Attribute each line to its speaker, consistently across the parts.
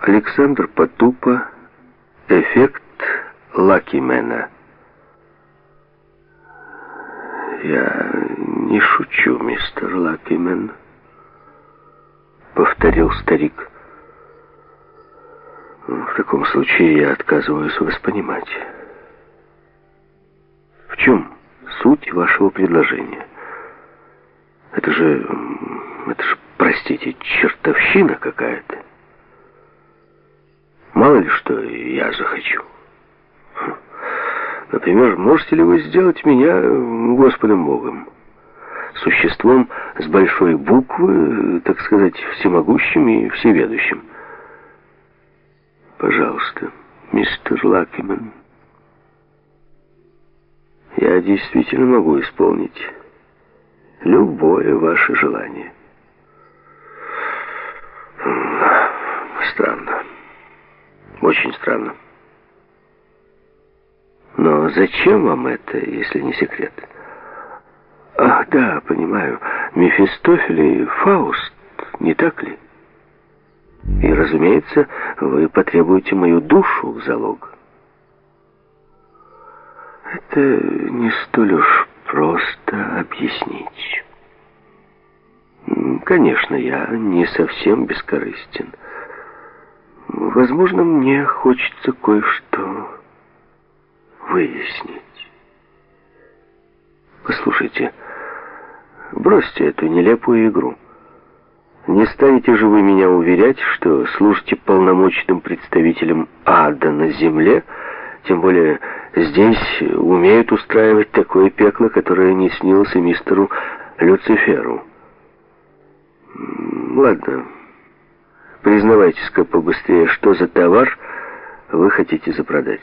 Speaker 1: Александр Потупа. Эффект Лакимена. «Я не шучу, мистер Лакимен», — повторил старик. «В таком случае я отказываюсь вас понимать. В чем суть вашего предложения? Это же... это же, простите, чертовщина какая-то. Мало ли что я захочу». Например, можете ли вы сделать меня Господом Богом? Существом с большой буквы, так сказать, всемогущим и всеведущим. Пожалуйста, мистер Лакиман. Я действительно могу исполнить любое ваше желание. Странно. Очень странно. Но зачем вам это, если не секрет? Ах, да, понимаю. Мефистофель и Фауст, не так ли? И, разумеется, вы потребуете мою душу в залог. Это не столь уж просто объяснить. Конечно, я не совсем бескорыстен. Возможно, мне хочется кое-что выяснить. Послушайте, бросьте эту нелепую игру. Не станете же вы меня уверять, что служите полномочным представителем ада на земле, тем более здесь умеют устраивать такое пекло, которое не снилось и мистеру Люциферу. Ладно, признавайтесь-ка побыстрее, что за товар вы хотите запродать.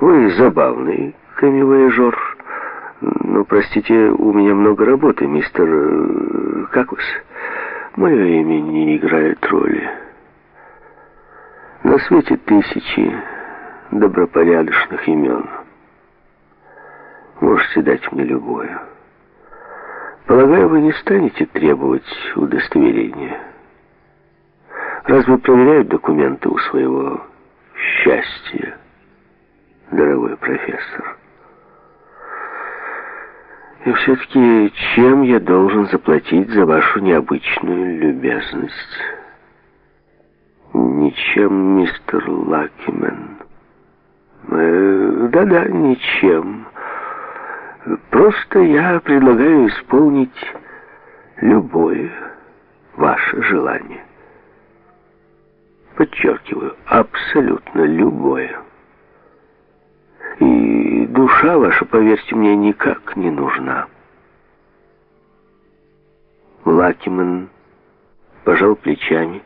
Speaker 1: Вы забавный камевояжер. Но, простите, у меня много работы, мистер... Э, как вас? Мое имя не играет роли. На свете тысячи добропорядочных имен. Можете дать мне любое. Полагаю, вы не станете требовать удостоверения. Разве проверяют документы у своего счастья? дорогой профессор. И все-таки чем я должен заплатить за вашу необычную любезность? Ничем, мистер Лакимен. Э, да-да, ничем. Просто я предлагаю исполнить любое ваше желание. Подчеркиваю, абсолютно любое. И душа ваша, поверьте мне, никак не нужна. Лакиман пожал плечами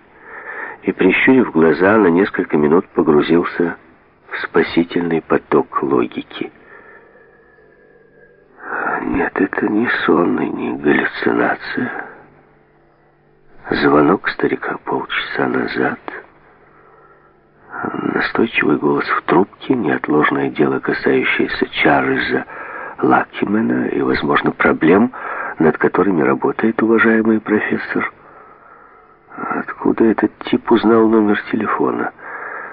Speaker 1: и, прищурив глаза, на несколько минут погрузился в спасительный поток логики. Нет, это не сон и не галлюцинация. Звонок старика полчаса назад — Настойчивый голос в трубке, неотложное дело, касающееся Чарльза Лакимена и, возможно, проблем, над которыми работает уважаемый профессор. Откуда этот тип узнал номер телефона?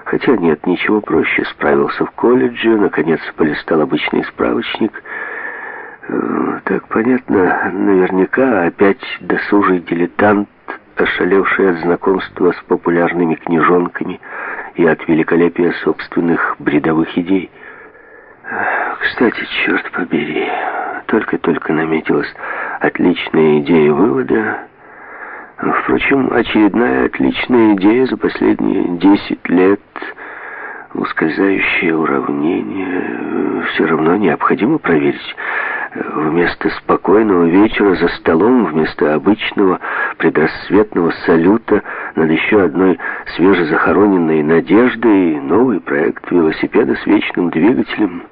Speaker 1: Хотя нет, ничего проще. Справился в колледже, наконец полистал обычный справочник. Э, так понятно, наверняка опять досужий дилетант, ошалевший от знакомства с популярными книжонками – и от великолепия собственных бредовых идей. Кстати, черт побери, только-только наметилась отличная идея вывода. Впрочем, очередная отличная идея за последние десять лет, ускользающее уравнение, все равно необходимо проверить. Вместо спокойного вечера за столом, вместо обычного предрассветного салюта над еще одной свежезахороненной надеждой, новый проект велосипеда с вечным двигателем.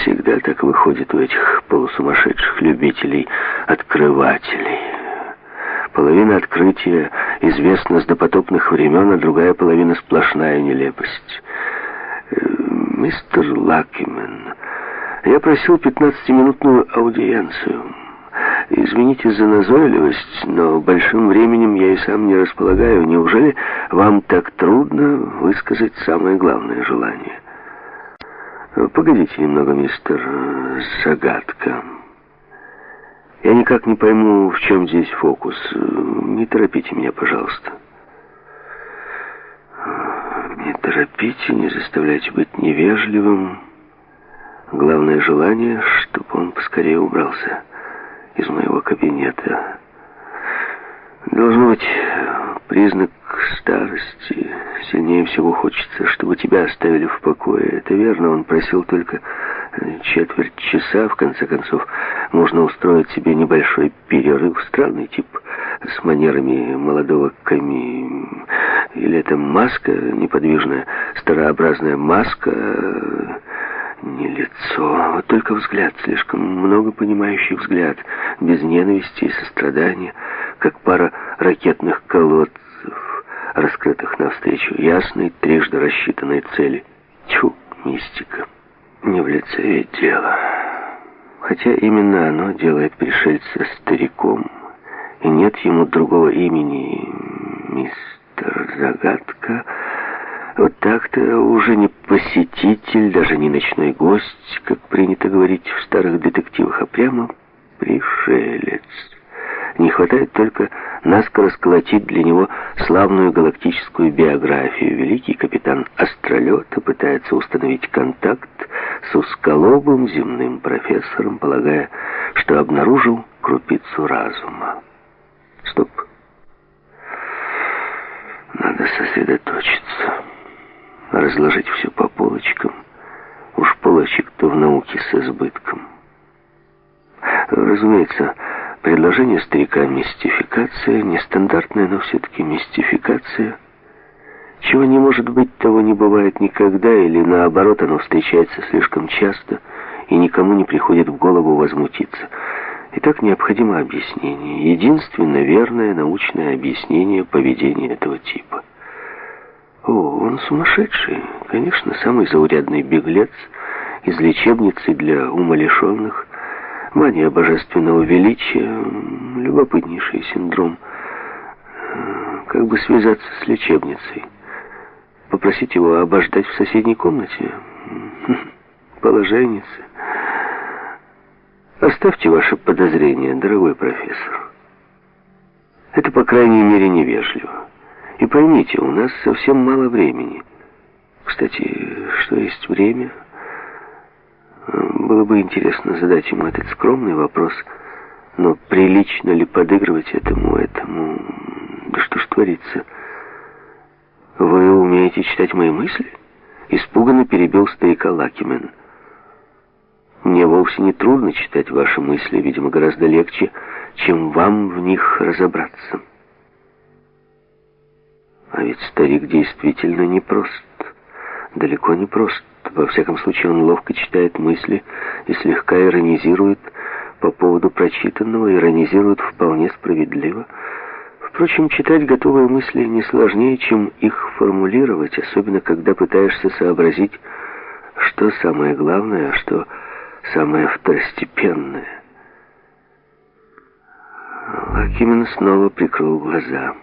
Speaker 1: Всегда так выходит у этих полусумасшедших любителей-открывателей. Половина открытия известна с допотопных времен, а другая половина сплошная нелепость. Э, мистер Лакимен я просил 15-минутную аудиенцию. Извините за назойливость, но большим временем я и сам не располагаю. Неужели вам так трудно высказать самое главное желание? Погодите немного, мистер Загадка. Я никак не пойму, в чем здесь фокус. Не торопите меня, пожалуйста. Не торопите, не заставляйте быть невежливым. Главное желание, чтобы он поскорее убрался из моего кабинета. Должно быть признак старости. Сильнее всего хочется, чтобы тебя оставили в покое. Это верно, он просил только четверть часа. В конце концов, можно устроить себе небольшой перерыв. Странный тип с манерами молодого коми... Или это маска неподвижная, старообразная маска... Не лицо, вот только взгляд, слишком много понимающий взгляд, без ненависти и сострадания, как пара ракетных колодцев, раскрытых навстречу ясной, трижды рассчитанной цели. Тьфу, мистика. Не в лице ведь дело. Хотя именно оно делает пришельца стариком, и нет ему другого имени, мистер Загадка, вот так-то уже не посетитель, даже не ночной гость, как принято говорить в старых детективах, а прямо пришелец. Не хватает только наскоро сколотить для него славную галактическую биографию. Великий капитан Астролета пытается установить контакт с усколобым земным профессором, полагая, что обнаружил крупицу разума. Стоп. Надо сосредоточиться разложить все по полочкам. Уж полочек-то в науке с избытком. Разумеется, предложение старика мистификация, нестандартная, но все-таки мистификация. Чего не может быть, того не бывает никогда, или наоборот, оно встречается слишком часто, и никому не приходит в голову возмутиться. Итак, необходимо объяснение. Единственно верное научное объяснение поведения этого типа. О, он сумасшедший. Конечно, самый заурядный беглец из лечебницы для умалишенных. Мания божественного величия, любопытнейший синдром. Как бы связаться с лечебницей? Попросить его обождать в соседней комнате? Положенница. Оставьте ваши подозрения, дорогой профессор. Это, по крайней мере, невежливо. И поймите, у нас совсем мало времени. Кстати, что есть время? Было бы интересно задать ему этот скромный вопрос, но прилично ли подыгрывать этому, этому... Да что ж творится? Вы умеете читать мои мысли? Испуганно перебил старика Лакимен. Мне вовсе не трудно читать ваши мысли, видимо, гораздо легче, чем вам в них разобраться. А ведь старик действительно непрост. Далеко не прост. Во всяком случае, он ловко читает мысли и слегка иронизирует по поводу прочитанного, иронизирует вполне справедливо. Впрочем, читать готовые мысли не сложнее, чем их формулировать, особенно когда пытаешься сообразить, что самое главное, а что самое второстепенное. Лакимин снова прикрыл глаза.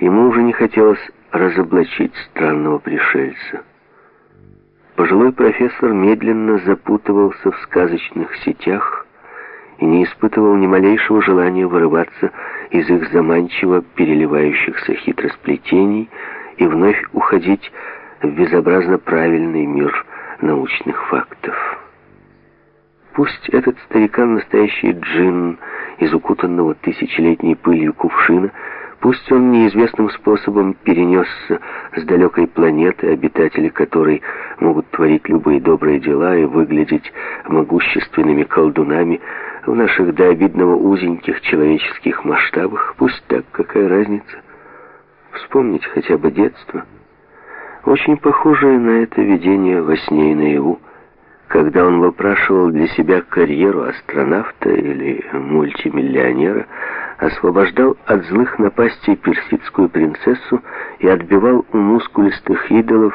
Speaker 1: Ему уже не хотелось разоблачить странного пришельца. Пожилой профессор медленно запутывался в сказочных сетях и не испытывал ни малейшего желания вырываться из их заманчиво переливающихся хитросплетений и вновь уходить в безобразно правильный мир научных фактов. Пусть этот старикан настоящий джин из укутанного тысячелетней пылью кувшина – Пусть он неизвестным способом перенесся с далекой планеты, обитатели которой могут творить любые добрые дела и выглядеть могущественными колдунами в наших до обидного узеньких человеческих масштабах, пусть так, какая разница. Вспомнить хотя бы детство. Очень похожее на это видение во сне и наяву, когда он выпрашивал для себя карьеру астронавта или мультимиллионера, освобождал от злых напастей персидскую принцессу и отбивал у мускулистых идолов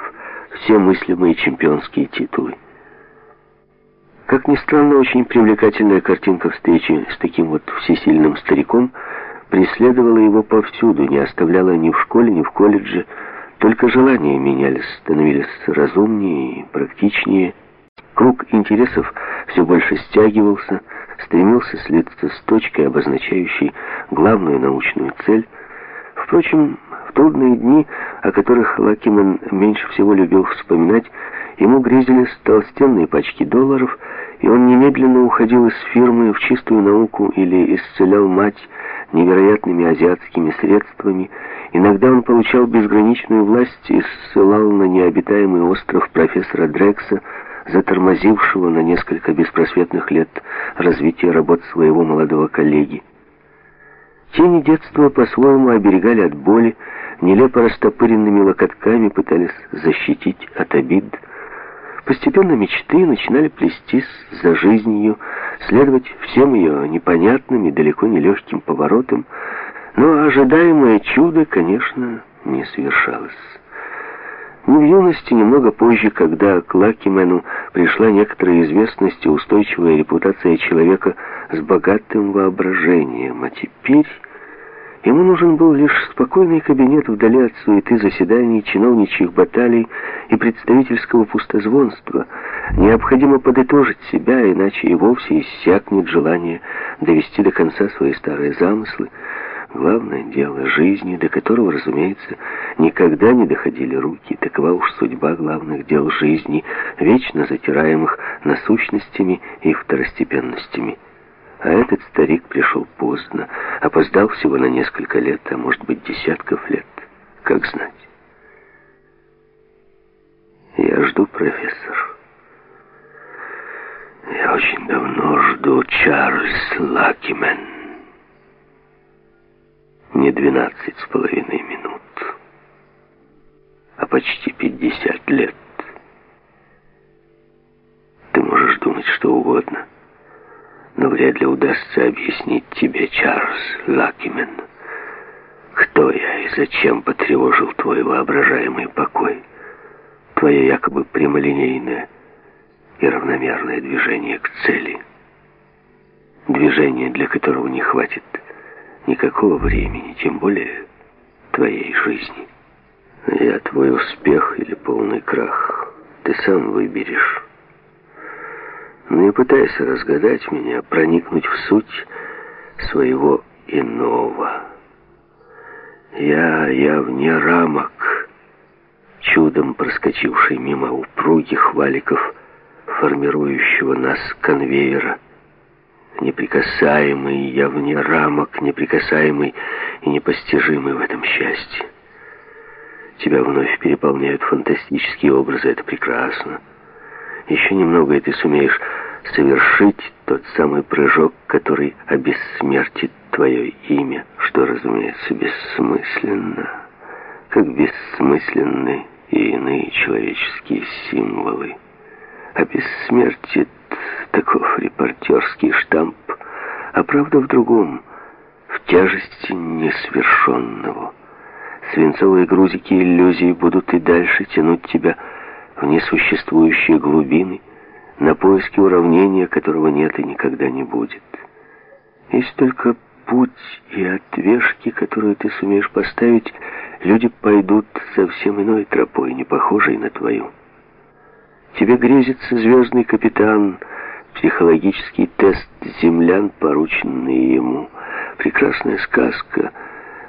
Speaker 1: все мыслимые чемпионские титулы. Как ни странно, очень привлекательная картинка встречи с таким вот всесильным стариком преследовала его повсюду, не оставляла ни в школе, ни в колледже. Только желания менялись, становились разумнее и практичнее. Круг интересов все больше стягивался, стремился слиться с точкой, обозначающей главную научную цель. Впрочем, в трудные дни, о которых Лакиман меньше всего любил вспоминать, ему грезились толстенные пачки долларов, и он немедленно уходил из фирмы в чистую науку или исцелял мать невероятными азиатскими средствами. Иногда он получал безграничную власть и ссылал на необитаемый остров профессора Дрекса, затормозившего на несколько беспросветных лет развитие работ своего молодого коллеги. Тени детства по-своему оберегали от боли, нелепо растопыренными локотками пытались защитить от обид. Постепенно мечты начинали плестись за жизнью, следовать всем ее непонятным и далеко не легким поворотам, но ожидаемое чудо, конечно, не совершалось. Ни в юности, немного позже, когда к Лакимену пришла некоторая известность и устойчивая репутация человека с богатым воображением, а теперь ему нужен был лишь спокойный кабинет вдали от суеты заседаний, чиновничьих баталий и представительского пустозвонства. Необходимо подытожить себя, иначе и вовсе иссякнет желание довести до конца свои старые замыслы, Главное дело жизни, до которого, разумеется, никогда не доходили руки. Такова уж судьба главных дел жизни, вечно затираемых насущностями и второстепенностями. А этот старик пришел поздно, опоздал всего на несколько лет, а может быть десятков лет. Как знать? Я жду, профессор. Я очень давно жду Чарльз Лакимен не двенадцать с половиной минут, а почти пятьдесят лет. Ты можешь думать что угодно, но вряд ли удастся объяснить тебе, Чарльз Лакимен, кто я и зачем потревожил твой воображаемый покой, твое якобы прямолинейное и равномерное движение к цели, движение, для которого не хватит никакого времени, тем более твоей жизни. Я твой успех или полный крах, ты сам выберешь. Но не пытайся разгадать меня, проникнуть в суть своего иного. Я, я вне рамок, чудом проскочивший мимо упругих валиков, формирующего нас конвейера, неприкасаемый, я вне рамок, неприкасаемый и непостижимый в этом счастье. Тебя вновь переполняют фантастические образы, это прекрасно. Еще немного, и ты сумеешь совершить тот самый прыжок, который обессмертит твое имя, что, разумеется, бессмысленно, как бессмысленны и иные человеческие символы. Обессмертит Таков репортерский штамп, а правда в другом, в тяжести несвершенного. Свинцовые грузики иллюзий будут и дальше тянуть тебя в несуществующие глубины, на поиски уравнения, которого нет и никогда не будет. Есть только путь и отвешки, которую ты сумеешь поставить, люди пойдут совсем иной тропой, не похожей на твою. Тебе грезится звездный капитан — Психологический тест землян, порученный ему. Прекрасная сказка.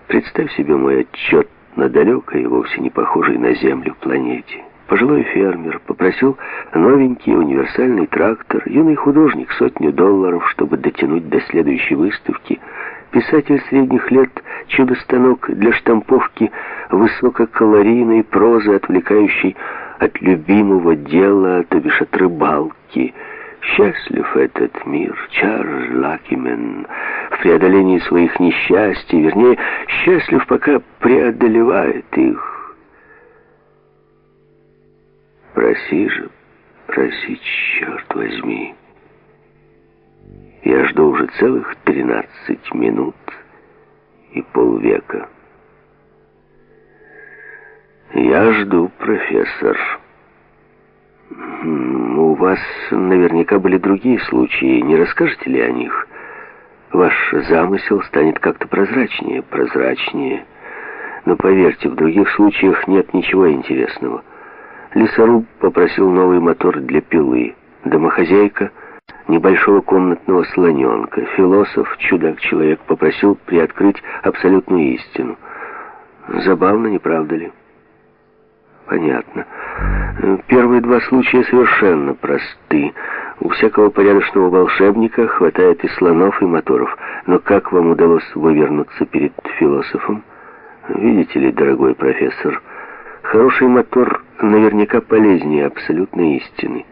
Speaker 1: Представь себе мой отчет на далекой и вовсе не похожей на Землю планете. Пожилой фермер попросил новенький универсальный трактор, юный художник сотню долларов, чтобы дотянуть до следующей выставки. Писатель средних лет, чудо-станок для штамповки высококалорийной прозы, отвлекающей от любимого дела, то бишь от рыбалки – Счастлив этот мир, Чарльз Лакимен, в преодолении своих несчастий, вернее, счастлив, пока преодолевает их. Проси же, проси, черт возьми. Я жду уже целых тринадцать минут и полвека. Я жду, профессор. Вас наверняка были другие случаи. Не расскажете ли о них? Ваш замысел станет как-то прозрачнее, прозрачнее. Но поверьте, в других случаях нет ничего интересного. Лесоруб попросил новый мотор для пилы. Домохозяйка — небольшого комнатного слоненка. Философ, чудак-человек, попросил приоткрыть абсолютную истину. Забавно, не правда ли? Понятно. Первые два случая совершенно просты. У всякого порядочного волшебника хватает и слонов, и моторов. Но как вам удалось вывернуться перед философом? Видите ли, дорогой профессор, хороший мотор наверняка полезнее абсолютной истины.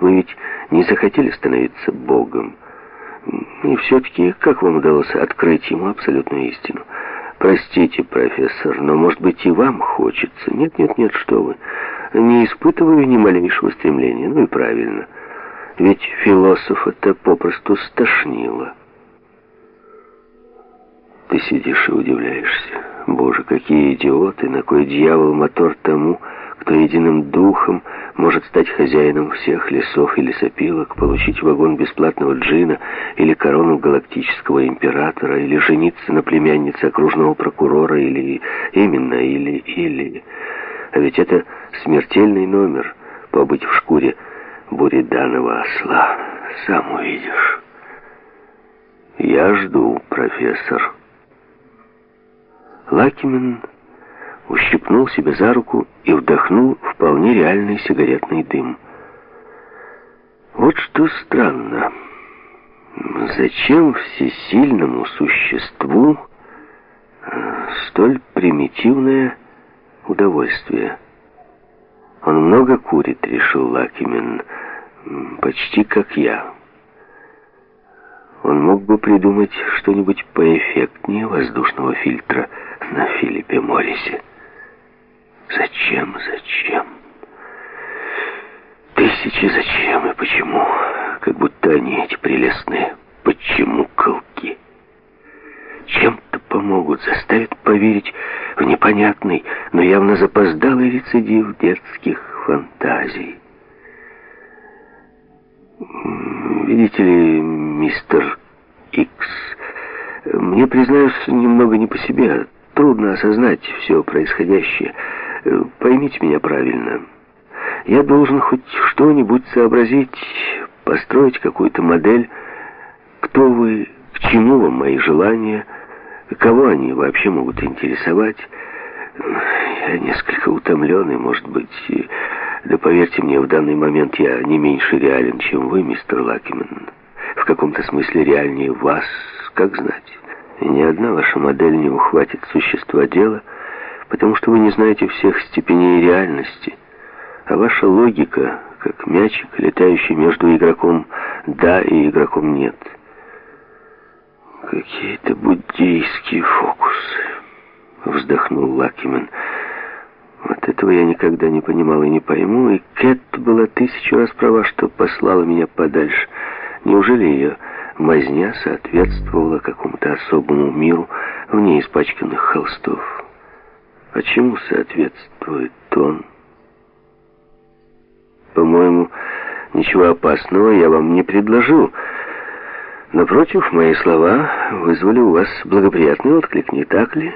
Speaker 1: Вы ведь не захотели становиться Богом. И все-таки, как вам удалось открыть ему абсолютную истину? Простите, профессор, но, может быть, и вам хочется. Нет, нет, нет, что вы. Не испытываю ни малейшего стремления. Ну и правильно. Ведь философа-то попросту стошнило. Ты сидишь и удивляешься. Боже, какие идиоты, на кой дьявол мотор тому, кто единым духом может стать хозяином всех лесов и лесопилок, получить вагон бесплатного джина или корону галактического императора, или жениться на племяннице окружного прокурора, или именно, или, или... А ведь это смертельный номер, побыть в шкуре буриданова осла. Сам увидишь. Я жду, профессор. Лакимен ущипнул себя за руку и вдохнул вполне реальный сигаретный дым. Вот что странно. Зачем всесильному существу э, столь примитивное удовольствие? Он много курит, решил Лакимен, почти как я. Он мог бы придумать что-нибудь поэффектнее воздушного фильтра на Филиппе Моррисе. Зачем, зачем? Тысячи зачем и почему? Как будто они, эти прелестные почему колки чем-то помогут, заставят поверить в непонятный, но явно запоздалый рецидив детских фантазий. Видите ли, мистер Икс, мне, признаюсь, немного не по себе. Трудно осознать все происходящее. Э, поймите меня правильно. Я должен хоть что-нибудь сообразить, построить какую-то модель. Кто вы, к чему вам мои желания, кого они вообще могут интересовать. Я несколько утомленный, может быть. Да поверьте мне, в данный момент я не меньше реален, чем вы, мистер Лакимен. В каком-то смысле реальнее вас, как знать. И ни одна ваша модель не ухватит существа дела, потому что вы не знаете всех степеней реальности, а ваша логика, как мячик, летающий между игроком «да» и игроком «нет». «Какие-то буддийские фокусы», — вздохнул Лакимен. «Вот этого я никогда не понимал и не пойму, и Кэт была тысячу раз права, что послала меня подальше. Неужели ее мазня соответствовала какому-то особому миру вне испачканных холстов?» Почему соответствует он? По-моему, ничего опасного я вам не предложил. Напротив, мои слова вызвали у вас благоприятный отклик, не так ли?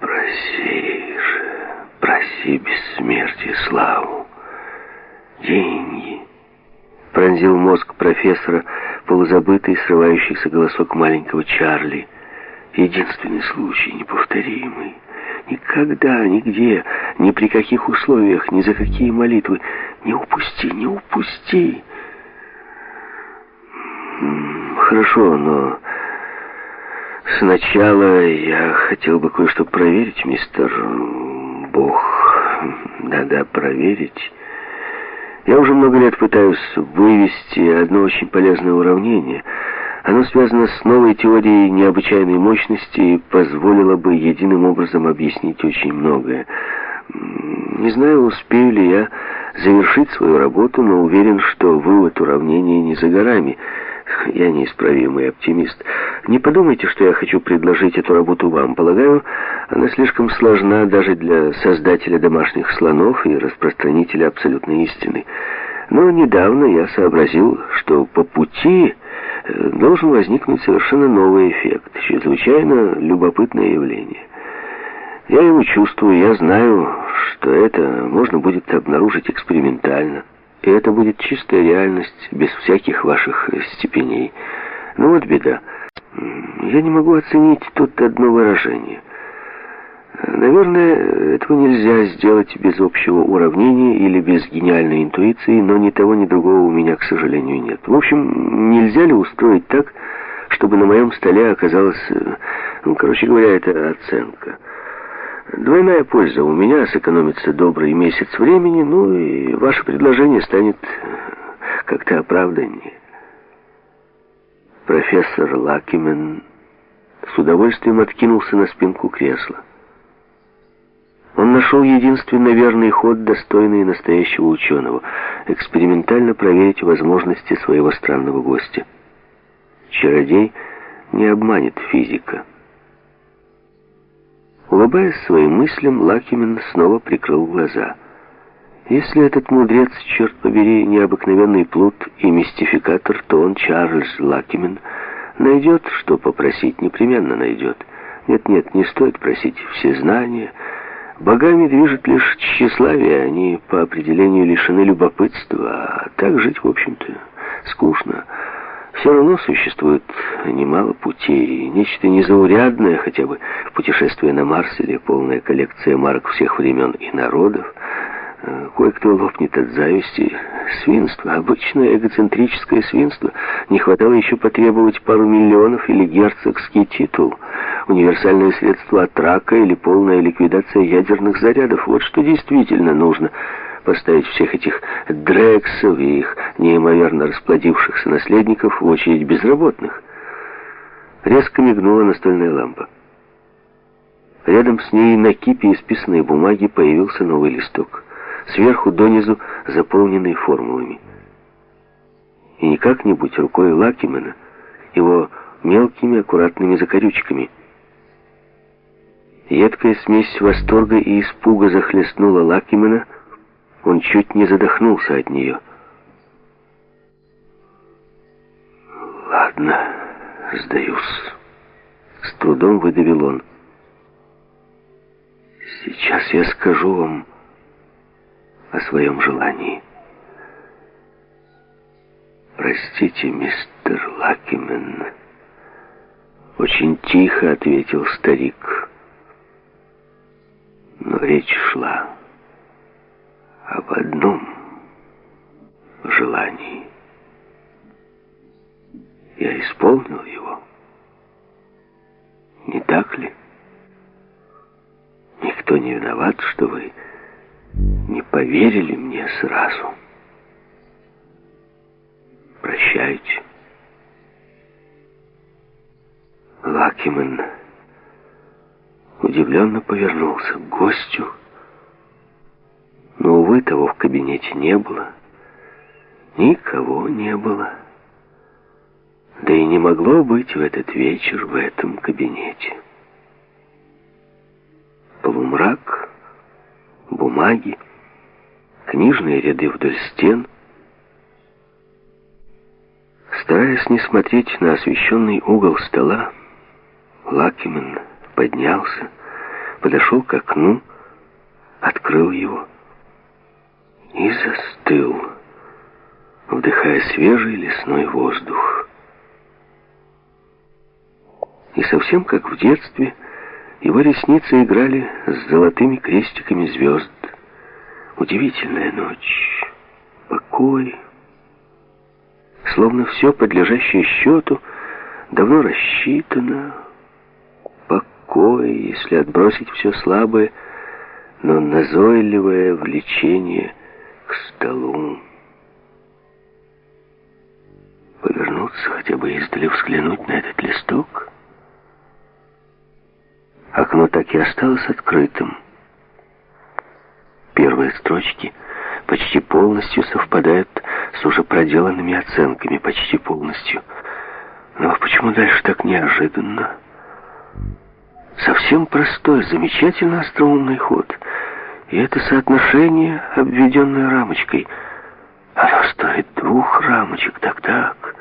Speaker 1: Проси же, проси бессмертие, славу, деньги. Пронзил мозг профессора полузабытый, срывающийся голосок маленького Чарли. Единственный случай, неповторимый. Никогда, нигде, ни при каких условиях, ни за какие молитвы. Не упусти, не упусти. Хорошо, но сначала я хотел бы кое-что проверить, мистер Бог. Да-да, проверить. Я уже много лет пытаюсь вывести одно очень полезное уравнение — оно связано с новой теорией необычайной мощности и позволило бы единым образом объяснить очень многое. Не знаю, успею ли я завершить свою работу, но уверен, что вывод уравнения не за горами. Я неисправимый оптимист. Не подумайте, что я хочу предложить эту работу вам. Полагаю, она слишком сложна даже для создателя домашних слонов и распространителя абсолютной истины. Но недавно я сообразил, что по пути должен возникнуть совершенно новый эффект, чрезвычайно любопытное явление. Я его чувствую, я знаю, что это можно будет обнаружить экспериментально. И это будет чистая реальность, без всяких ваших степеней. Ну вот беда. Я не могу оценить тут одно выражение. Наверное, этого нельзя сделать без общего уравнения или без гениальной интуиции, но ни того, ни другого у меня, к сожалению, нет. В общем, нельзя ли устроить так, чтобы на моем столе оказалась, ну, короче говоря, это оценка. Двойная польза. У меня сэкономится добрый месяц времени, ну и ваше предложение станет как-то оправданнее. Профессор Лакимен с удовольствием откинулся на спинку кресла. Он нашел единственно верный ход, достойный настоящего ученого, экспериментально проверить возможности своего странного гостя. Чародей не обманет физика. Улыбаясь своим мыслям, Лакимен снова прикрыл глаза. Если этот мудрец, черт побери, необыкновенный плут и мистификатор, то он, Чарльз Лакимен, найдет, что попросить, непременно найдет. Нет-нет, не стоит просить все знания. Богами движет лишь тщеславие, они по определению лишены любопытства, а так жить, в общем-то, скучно. Все равно существует немало путей, нечто незаурядное, хотя бы путешествие на Марс или полная коллекция марок всех времен и народов. Э, кое-кто лопнет от зависти. Свинство, обычное эгоцентрическое свинство. Не хватало еще потребовать пару миллионов или герцогский титул. Универсальное средство от рака или полная ликвидация ядерных зарядов. Вот что действительно нужно поставить всех этих Дрексов и их неимоверно расплодившихся наследников в очередь безработных. Резко мигнула настольная лампа. Рядом с ней на кипе исписанной бумаги появился новый листок. Сверху донизу заполненный формулами. И не как-нибудь рукой Лакимена, его мелкими аккуратными закорючками. Едкая смесь восторга и испуга захлестнула Лакимена, он чуть не задохнулся от нее. «Ладно, сдаюсь», — с трудом выдавил он. «Сейчас я скажу вам о своем желании». «Простите, мистер Лакимен», — очень тихо ответил старик. Но речь шла об одном желании. Я исполнил его. Не так ли? Никто не виноват, что вы не поверили мне сразу. Прощайте. Лакимен удивленно повернулся к гостю, но, увы, того в кабинете не было. Никого не было. Да и не могло быть в этот вечер в этом кабинете. Полумрак, бумаги, книжные ряды вдоль стен. Стараясь не смотреть на освещенный угол стола, Лакимен поднялся, подошел к окну, открыл его и застыл, вдыхая свежий лесной воздух. И совсем как в детстве, его ресницы играли с золотыми крестиками звезд. Удивительная ночь, покой, словно все подлежащее счету давно рассчитано, покой, если отбросить все слабое, но назойливое влечение к столу. Повернуться, хотя бы издали взглянуть на этот листок. Окно так и осталось открытым. Первые строчки почти полностью совпадают с уже проделанными оценками, почти полностью – Но почему дальше так неожиданно? Совсем простой, замечательно остроумный ход. И это соотношение, обведенное рамочкой, оно стоит двух рамочек, так-так.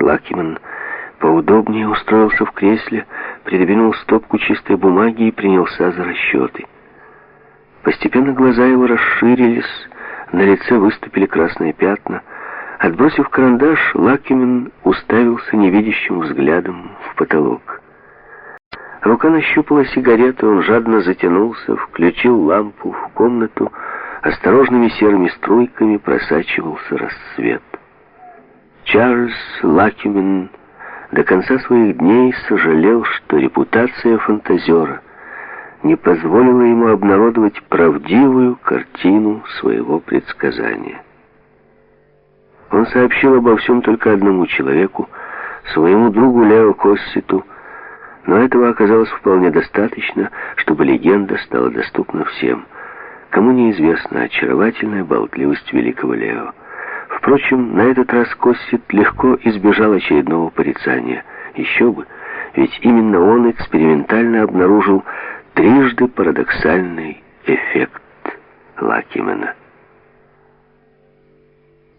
Speaker 1: Лакиман поудобнее устроился в кресле, придвинул стопку чистой бумаги и принялся за расчеты. Постепенно глаза его расширились, на лице выступили красные пятна. Отбросив карандаш, Лакимин уставился невидящим взглядом в потолок. Рука нащупала сигарету, он жадно затянулся, выключил лампу. В комнату осторожными серыми струйками просачивался рассвет. Чарльз Лакимин до конца своих дней сожалел, что репутация фантазера не позволила ему обнародовать правдивую картину своего предсказания. Он сообщил обо всем только одному человеку, своему другу Лео Косситу, но этого оказалось вполне достаточно, чтобы легенда стала доступна всем. Кому неизвестна очаровательная болтливость великого Лео. Впрочем, на этот раз Коссит легко избежал очередного порицания. Еще бы, ведь именно он экспериментально обнаружил трижды парадоксальный эффект Лакимена.